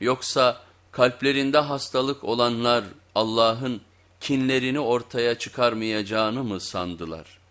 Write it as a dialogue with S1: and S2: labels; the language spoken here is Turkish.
S1: Yoksa kalplerinde hastalık olanlar Allah'ın kinlerini ortaya çıkarmayacağını mı sandılar?''